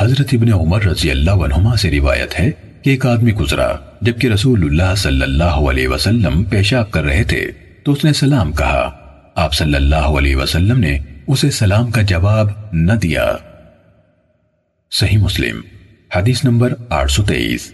حضرت ابن عمر رضی اللہ عنہما سے روایت ہے کہ ایک آدمی گزرا جبکہ رسول اللہ صلی اللہ علیہ وسلم پیشاب کر رہے تھے تو اس نے سلام کہا۔ آپ صلی اللہ علیہ وسلم نے اسے سلام کا جواب نہ دیا۔ صحیح مسلم، حدیث نمبر آٹھ سو تیئیس۔